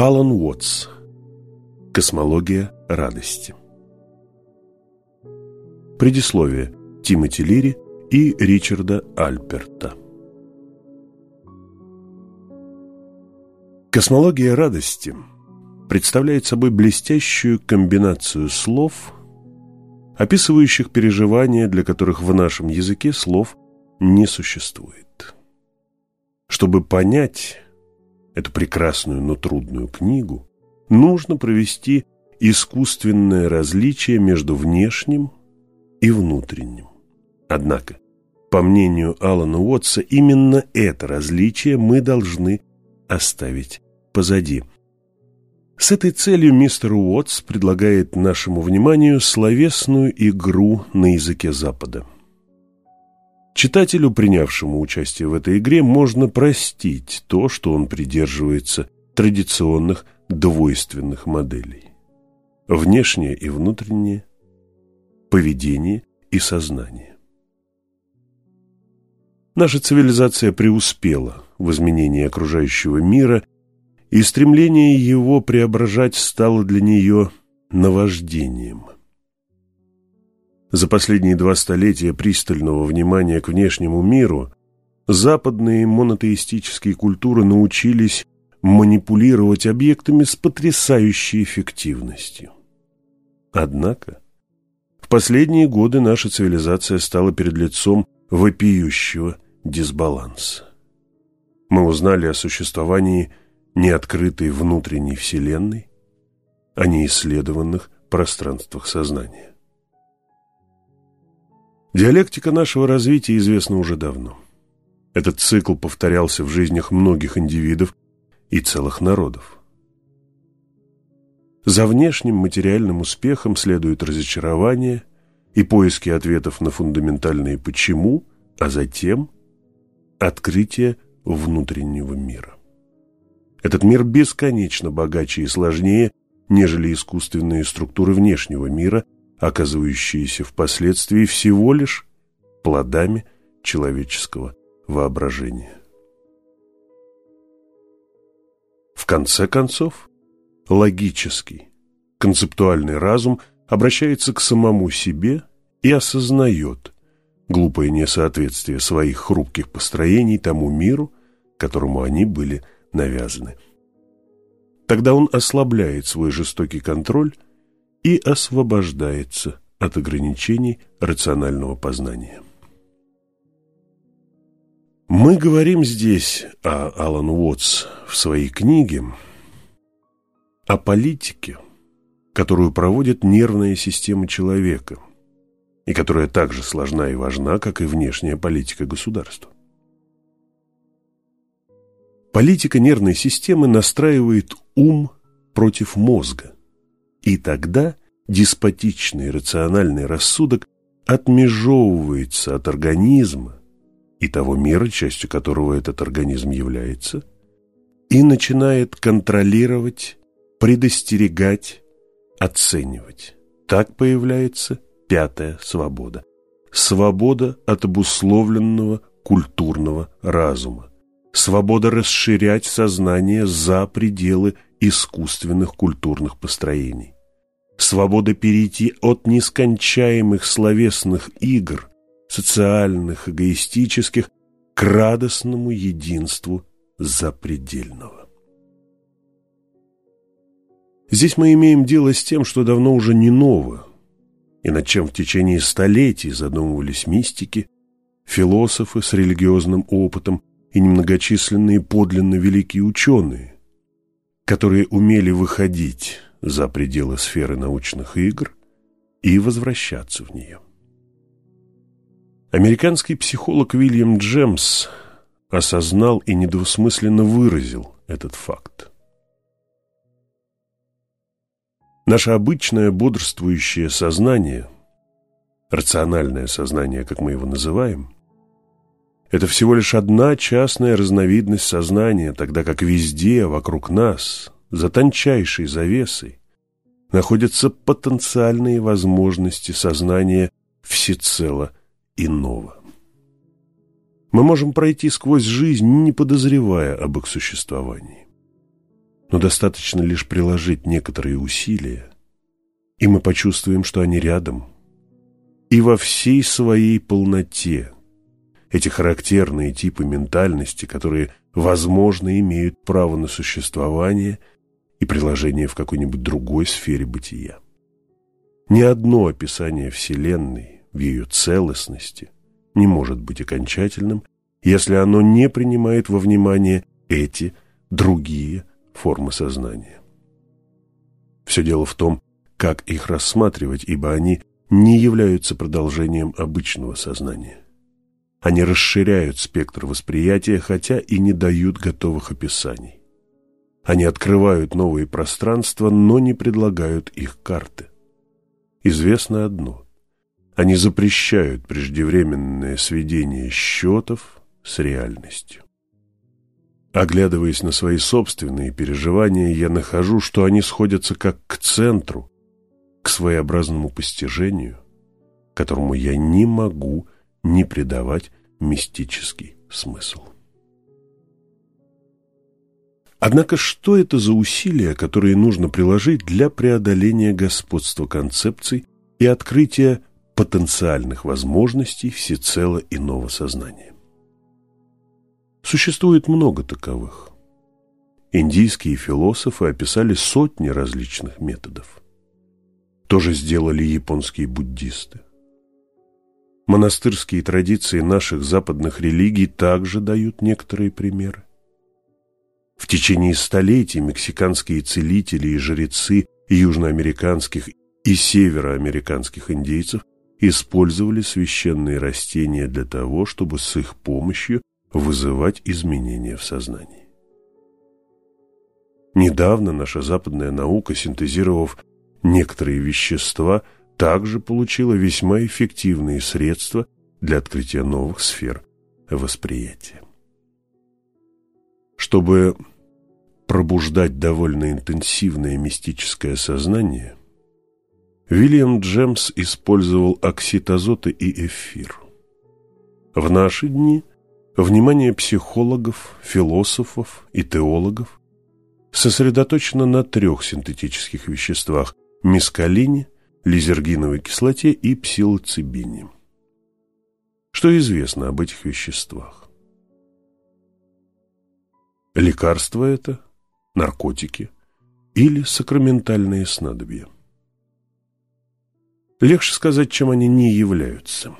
Алан Уотс. Космология радости. Предисловие Тимоти Лири и Ричарда Альперта. Космология радости представляет собой блестящую комбинацию слов, описывающих переживания, для которых в нашем языке слов не существует. Чтобы понять эту прекрасную, но трудную книгу, нужно провести искусственное различие между внешним и внутренним. Однако, по мнению Алана Уотса, именно это различие мы должны оставить позади. С этой целью мистер Уотс предлагает нашему вниманию словесную игру на языке Запада. Читателю, принявшему участие в этой игре, можно простить то, что он придерживается традиционных двойственных моделей. Внешнее и внутреннее, поведение и сознание. Наша цивилизация преуспела в изменении окружающего мира, и стремление его преображать стало для нее наваждением – за последние два столетия пристального внимания к внешнему миру западные монотеистические культуры научились манипулировать объектами с потрясающей эффективностью. Однако, в последние годы наша цивилизация стала перед лицом вопиющего дисбаланса. Мы узнали о существовании неоткрытой внутренней вселенной, о неисследованных пространствах сознания. Диалектика нашего развития известна уже давно. Этот цикл повторялся в жизнях многих индивидов и целых народов. За внешним материальным успехом следует разочарование и поиски ответов на фундаментальные «почему», а затем открытие внутреннего мира. Этот мир бесконечно богаче и сложнее, нежели искусственные структуры внешнего мира – оказывающиеся впоследствии всего лишь плодами человеческого воображения. В конце концов, логический, концептуальный разум обращается к самому себе и осознает глупое несоответствие своих хрупких построений тому миру, которому они были навязаны. Тогда он ослабляет свой жестокий контроль и освобождается от ограничений рационального познания. Мы говорим здесь, а Алан Уотс в своей книге, о политике, которую проводит нервная система человека и которая так же сложна и важна, как и внешняя политика государства. Политика нервной системы настраивает ум против мозга, и тогда деспотичный рациональный рассудок отмежевывается от организма и того мира, частью которого этот организм является, и начинает контролировать, предостерегать, оценивать. Так появляется пятая свобода. Свобода от обусловленного культурного разума. Свобода расширять сознание за пределы искусственных культурных построений. Свобода перейти от нескончаемых словесных игр, социальных, эгоистических, к радостному единству запредельного. Здесь мы имеем дело с тем, что давно уже не ново, и над чем в течение столетий задумывались мистики, философы с религиозным опытом и немногочисленные подлинно великие ученые, которые умели выходить за пределы сферы научных игр и возвращаться в нее. Американский психолог Уильям Джемс осознал и недвусмысленно выразил этот факт. Наше обычное бодрствующее сознание, рациональное сознание, как мы его называем, это всего лишь одна частная разновидность сознания, тогда как везде, вокруг нас, за тончайшей завесой, находятся потенциальные возможности сознания всецело иного. Мы можем пройти сквозь жизнь, не подозревая об их существовании. но достаточно лишь приложить некоторые усилия, и мы почувствуем, что они рядом, и во всей своей полноте. Эти характерные типы ментальности, которые, возможно, имеют право на существование и приложение в какой-нибудь другой сфере бытия. Ни одно описание Вселенной в ее целостности не может быть окончательным, если оно не принимает во внимание эти другие формы сознания. Все дело в том, как их рассматривать, ибо они не являются продолжением обычного сознания. Они расширяют спектр восприятия, хотя и не дают готовых описаний. Они открывают новые пространства, но не предлагают их карты. Известно одно. Они запрещают преждевременное сведение счетов с реальностью. Оглядываясь на свои собственные переживания, я нахожу, что они сходятся как к центру, к своеобразному постижению, которому я не могу не придавать мистический смысл. Однако что это за усилия, которые нужно приложить для преодоления господства концепций и открытия потенциальных возможностей всецело иного сознания? Существует много таковых. Индийские философы описали сотни различных методов. То же сделали японские буддисты. Монастырские традиции наших западных религий также дают некоторые примеры. В течение столетий мексиканские целители и жрецы южноамериканских и североамериканских индейцев использовали священные растения для того, чтобы с их помощью вызывать изменения в сознании. Недавно наша западная наука, синтезировав некоторые вещества, также получила весьма эффективные средства для открытия новых сфер восприятия. Чтобы пробуждать довольно интенсивное мистическое сознание, Вильям Джемс использовал оксид азота и эфир. В наши дни внимание психологов, философов и теологов сосредоточено на трех синтетических веществах – мискалине, лизергиновой кислоте и псилоцибине. Что известно об этих веществах? Лекарство это, наркотики или сакраментальные снадобья. Легче сказать, чем они не являются.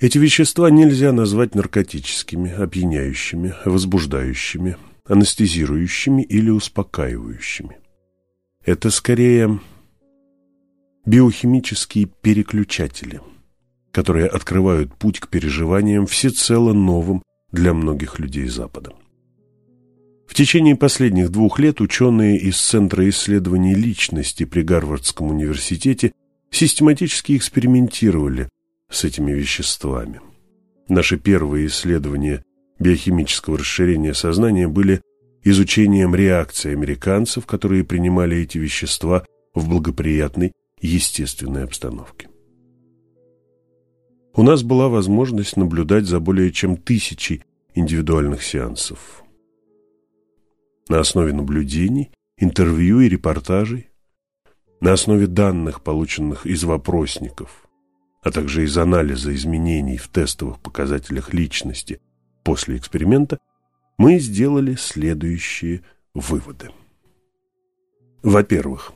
Эти вещества нельзя назвать наркотическими, опьяняющими, возбуждающими, анестезирующими или успокаивающими. Это скорее биохимические переключатели, которые открывают путь к переживаниям всецело новым для многих людей Запада. В течение последних двух лет ученые из Центра исследований личности при Гарвардском университете систематически экспериментировали с этими веществами. Наши первые исследования биохимического расширения сознания были изучением реакции американцев, которые принимали эти вещества в благоприятной естественной обстановке. У нас была возможность наблюдать за более чем тысячей индивидуальных сеансов. На основе наблюдений, интервью и репортажей, на основе данных, полученных из вопросников, а также из анализа изменений в тестовых показателях личности после эксперимента, мы сделали следующие выводы. Во-первых,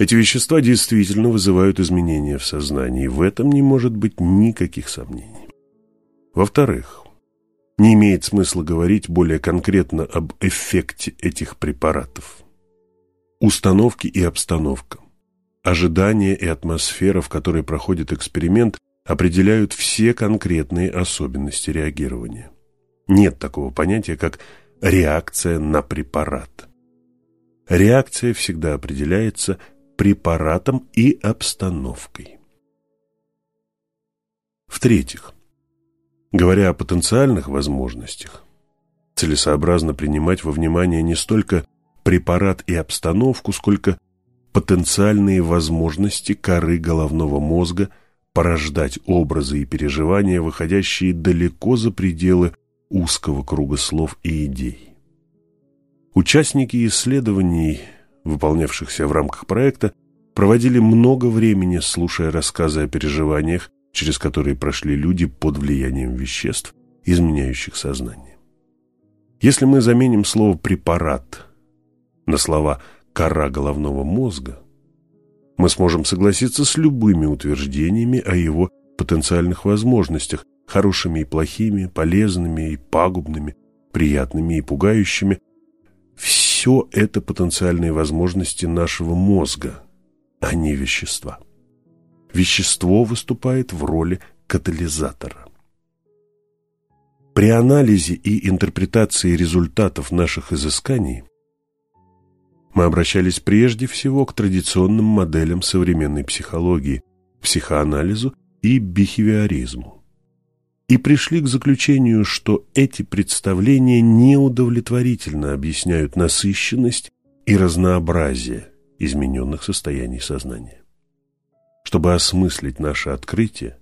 эти вещества действительно вызывают изменения в сознании, в этом не может быть никаких сомнений. Во-вторых, не имеет смысла говорить более конкретно об эффекте этих препаратов. Установки и обстановка, ожидания и атмосфера, в которой проходит эксперимент, определяют все конкретные особенности реагирования. Нет такого понятия, как реакция на препарат. Реакция всегда определяется препаратом и обстановкой. В-третьих, говоря о потенциальных возможностях, целесообразно принимать во внимание не столько препарат и обстановку, сколько потенциальные возможности коры головного мозга порождать образы и переживания, выходящие далеко за пределы узкого круга слов и идей. Участники исследований, выполнявшихся в рамках проекта, проводили много времени, слушая рассказы о переживаниях, через которые прошли люди под влиянием веществ, изменяющих сознание. Если мы заменим слово «препарат» на слова «кора головного мозга», мы сможем согласиться с любыми утверждениями о его потенциальных возможностях, хорошими и плохими, полезными и пагубными, приятными и пугающими. Все это потенциальные возможности нашего мозга, а не вещества. Вещество выступает в роли катализатора. При анализе и интерпретации результатов наших изысканий мы обращались прежде всего к традиционным моделям современной психологии, психоанализу и бихевиоризму. И пришли к заключению, что эти представления неудовлетворительно объясняют насыщенность и разнообразие измененных состояний сознания. Чтобы осмыслить наше открытие,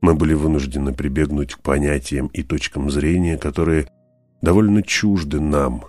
мы были вынуждены прибегнуть к понятиям и точкам зрения, которые довольно чужды нам,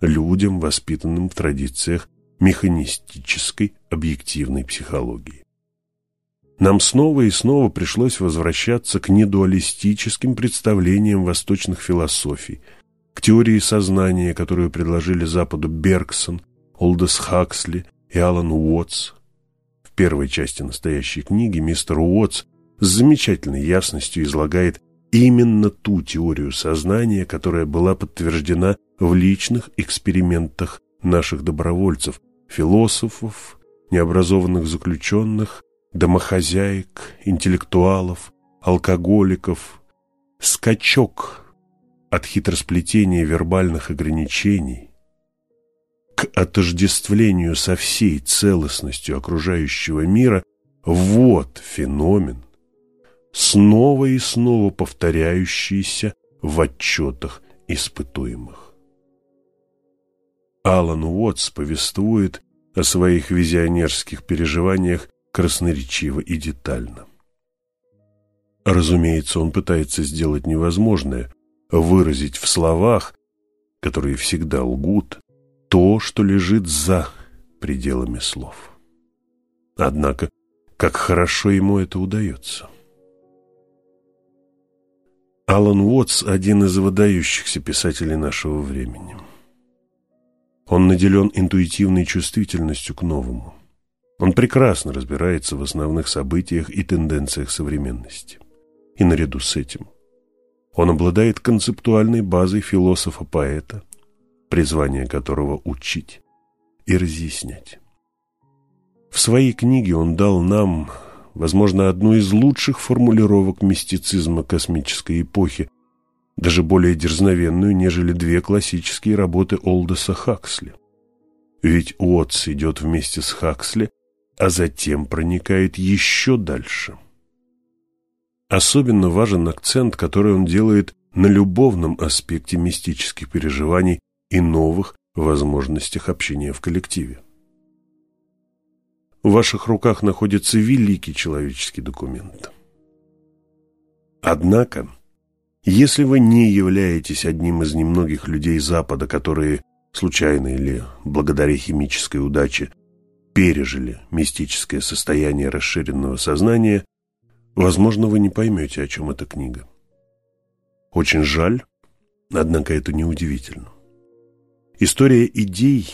людям, воспитанным в традициях механистической объективной психологии. Нам снова и снова пришлось возвращаться к недуалистическим представлениям восточных философий, к теории сознания, которую предложили Западу Бергсон, Олдес Хаксли и Алан Уотс. В первой части настоящей книги мистер Уотс с замечательной ясностью излагает именно ту теорию сознания, которая была подтверждена в личных экспериментах наших добровольцев, философов, необразованных заключенных, домохозяек, интеллектуалов, алкоголиков. Скачок от хитросплетения вербальных ограничений к отождествлению со всей целостностью окружающего мира – вот феномен, снова и снова повторяющийся в отчетах испытуемых. Алан Уотс повествует о своих визионерских переживаниях красноречиво и детально. Разумеется, он пытается сделать невозможное, выразить в словах, которые всегда лгут, то, что лежит за пределами слов. Однако, как хорошо ему это удается. Алан Уотс – один из выдающихся писателей нашего времени. Он наделен интуитивной чувствительностью к новому. Он прекрасно разбирается в основных событиях и тенденциях современности. И наряду с этим он обладает концептуальной базой философа-поэта, призвание которого учить и разъяснять. В своей книге он дал нам, возможно, одну из лучших формулировок мистицизма космической эпохи, даже более дерзновенную, нежели две классические работы Олдоса Хаксли. Ведь Уотс идет вместе с Хаксли, а затем проникает еще дальше. Особенно важен акцент, который он делает на любовном аспекте мистических переживаний и новых возможностях общения в коллективе. В ваших руках находится великий человеческий документ. Однако, если вы не являетесь одним из немногих людей Запада, которые, случайно или благодаря химической удаче, пережили мистическое состояние расширенного сознания, возможно, вы не поймете, о чем эта книга. Очень жаль, однако это неудивительно. История идей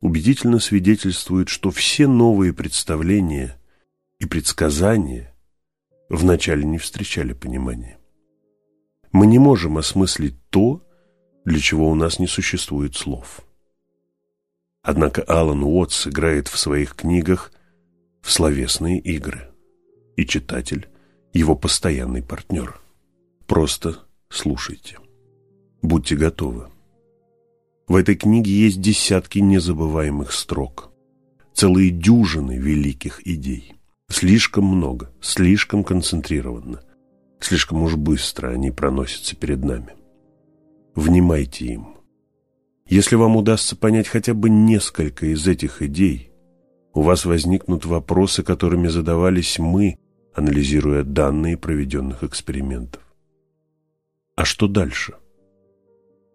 убедительно свидетельствует, что все новые представления и предсказания вначале не встречали понимания. Мы не можем осмыслить то, для чего у нас не существует слов. Однако Алан Уотс играет в своих книгах в словесные игры, и читатель – его постоянный партнер. Просто слушайте. Будьте готовы. В этой книге есть десятки незабываемых строк, целые дюжины великих идей. Слишком много, слишком концентрированно – Слишком уж быстро они проносятся перед нами. Внимайте им. Если вам удастся понять хотя бы несколько из этих идей, у вас возникнут вопросы, которыми задавались мы, анализируя данные проведенных экспериментов. А что дальше?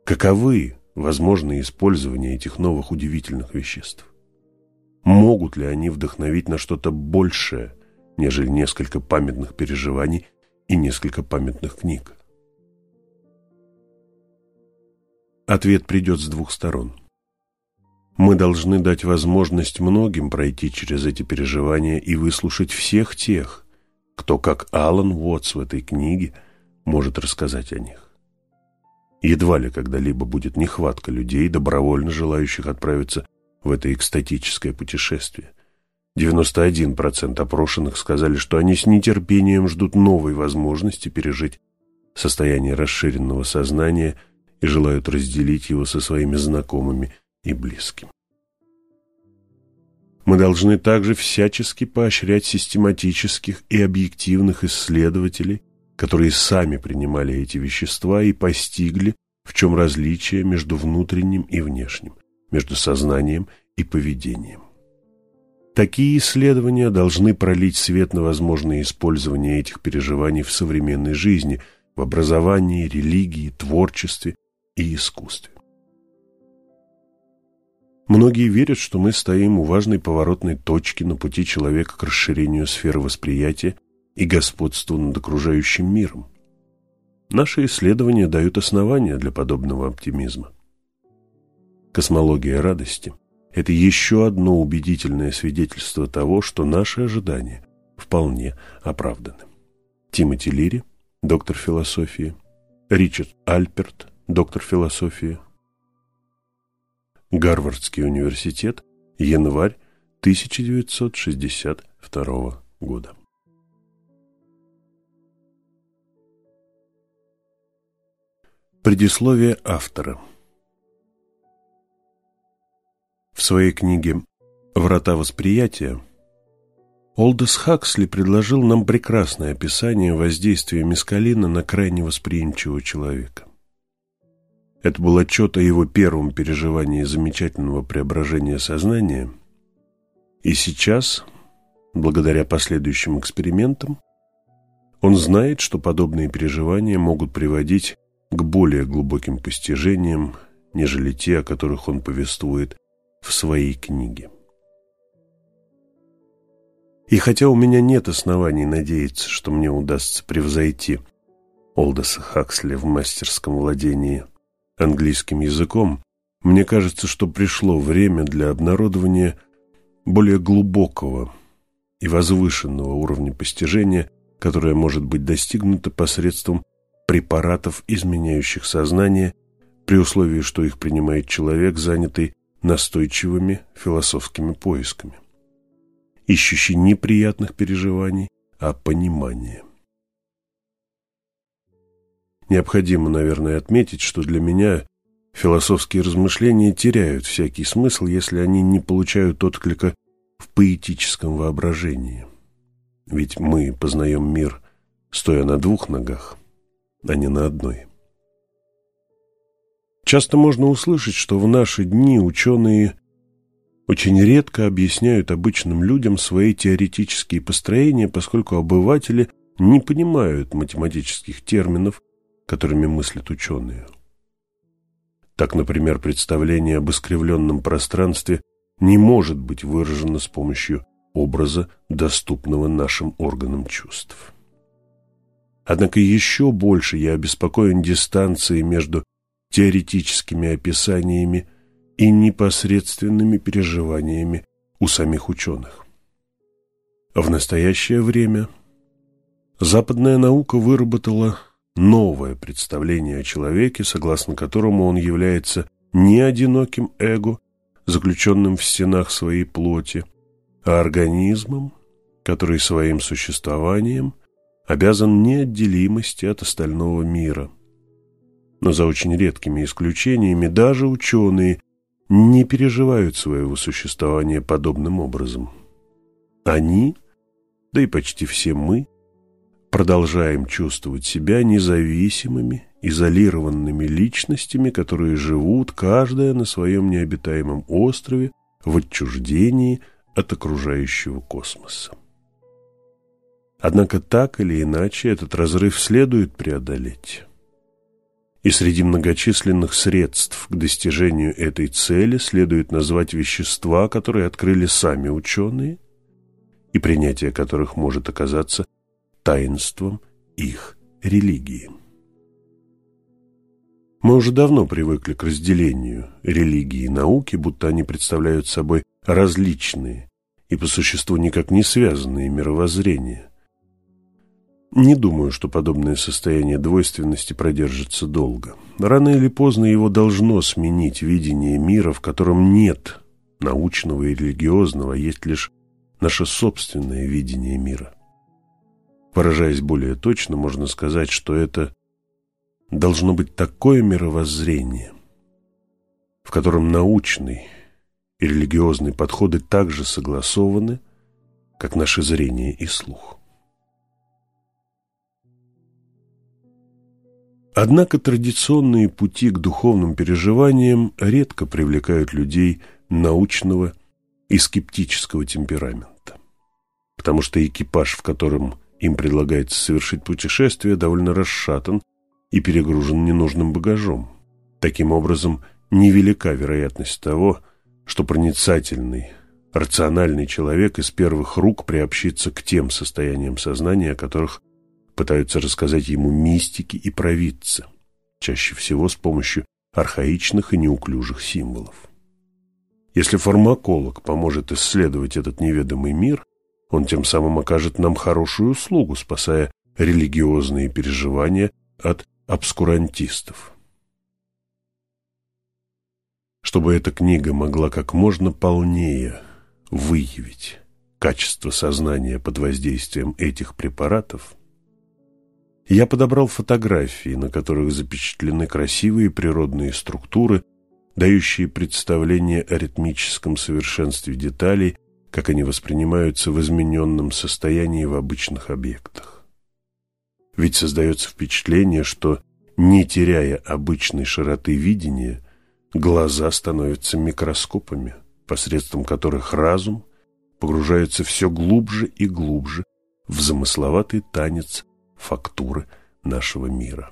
Каковы возможно использование этих новых удивительных веществ? Могут ли они вдохновить на что-то большее, нежели несколько памятных переживаний и несколько памятных книг? Ответ придет с двух сторон. Мы должны дать возможность многим пройти через эти переживания и выслушать всех тех, кто, как Алан Уотс в этой книге, может рассказать о них. Едва ли когда-либо будет нехватка людей, добровольно желающих отправиться в это экстатическое путешествие. 91% опрошенных сказали, что они с нетерпением ждут новой возможности пережить состояние расширенного сознания и желают разделить его со своими знакомыми и близкими. Мы должны также всячески поощрять систематических и объективных исследователей, которые сами принимали эти вещества и постигли, в чем различие между внутренним и внешним, между сознанием и поведением. Такие исследования должны пролить свет на возможное использование этих переживаний в современной жизни, в образовании, религии, творчестве и искусстве. Многие верят, что мы стоим у важной поворотной точки на пути человека к расширению сферы восприятия и господству над окружающим миром. Наши исследования дают основания для подобного оптимизма. Космология радости – это еще одно убедительное свидетельство того, что наши ожидания вполне оправданы. Тимоти Лири, доктор философии, Ричард Альперт, доктор философии, Гарвардский университет, январь 1962 года. Предисловие автора В своей книге «Врата восприятия» Олдес Хаксли предложил нам прекрасное описание воздействия мескалина на крайне восприимчивого человека. Это был отчет о его первом переживании замечательного преображения сознания. И сейчас, благодаря последующим экспериментам, он знает, что подобные переживания могут приводить к более глубоким постижениям, нежели те, о которых он повествует в своей книге. И хотя у меня нет оснований надеяться, что мне удастся превзойти Олдоса Хаксли в мастерском владении английским языком, мне кажется, что пришло время для обнародования более глубокого и возвышенного уровня постижения, которое может быть достигнуто посредством препаратов, изменяющих сознание, при условии, что их принимает человек, занятый настойчивыми философскими поисками, ищущий неприятных переживаний, а понимания. Необходимо, наверное, отметить, что для меня философские размышления теряют всякий смысл, если они не получают отклика в поэтическом воображении. Ведь мы познаем мир, стоя на двух ногах, а не на одной. Часто можно услышать, что в наши дни ученые очень редко объясняют обычным людям свои теоретические построения, поскольку обыватели не понимают математических терминов которыми мыслят ученые. Так, например, представление об искривленном пространстве не может быть выражено с помощью образа, доступного нашим органам чувств. Однако еще больше я обеспокоен дистанцией между теоретическими описаниями и непосредственными переживаниями у самих ученых. В настоящее время западная наука выработала новое представление о человеке, согласно которому он является не одиноким эго, заключенным в стенах своей плоти, а организмом, который своим существованием обязан неотделимости от остального мира. Но за очень редкими исключениями даже ученые не переживают своего существования подобным образом. Они, да и почти все мы – продолжаем чувствовать себя независимыми, изолированными личностями, которые живут, каждая на своем необитаемом острове, в отчуждении от окружающего космоса. Однако так или иначе этот разрыв следует преодолеть. И среди многочисленных средств к достижению этой цели следует назвать вещества, которые открыли сами ученые, и принятие которых может оказаться таинством их религии. Мы уже давно привыкли к разделению религии и науки, будто они представляют собой различные и по существу никак не связанные мировоззрения. Не думаю, что подобное состояние двойственности продержится долго. Рано или поздно его должно сменить видение мира, в котором нет научного и религиозного, а есть лишь наше собственное видение мира. Выражаясь более точно, можно сказать, что это должно быть такое мировоззрение, в котором научный и религиозный подходы также согласованы, как наше зрение и слух. Однако традиционные пути к духовным переживаниям редко привлекают людей научного и скептического темперамента, потому что экипаж, в котором им предлагается совершить путешествие, довольно расшатан и перегружен ненужным багажом. Таким образом, невелика вероятность того, что проницательный, рациональный человек из первых рук приобщится к тем состояниям сознания, о которых пытаются рассказать ему мистики и провидцы, чаще всего с помощью архаичных и неуклюжих символов. Если фармаколог поможет исследовать этот неведомый мир, он тем самым окажет нам хорошую услугу, спасая религиозные переживания от обскурантистов. Чтобы эта книга могла как можно полнее выявить качество сознания под воздействием этих препаратов, я подобрал фотографии, на которых запечатлены красивые природные структуры, дающие представление о ритмическом совершенстве деталей, как они воспринимаются в измененном состоянии в обычных объектах. Ведь создается впечатление, что, не теряя обычной широты видения, глаза становятся микроскопами, посредством которых разум погружается все глубже и глубже в замысловатый танец фактуры нашего мира.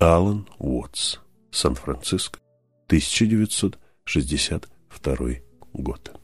Алан Уотс, Сан-Франциско, 1962 год.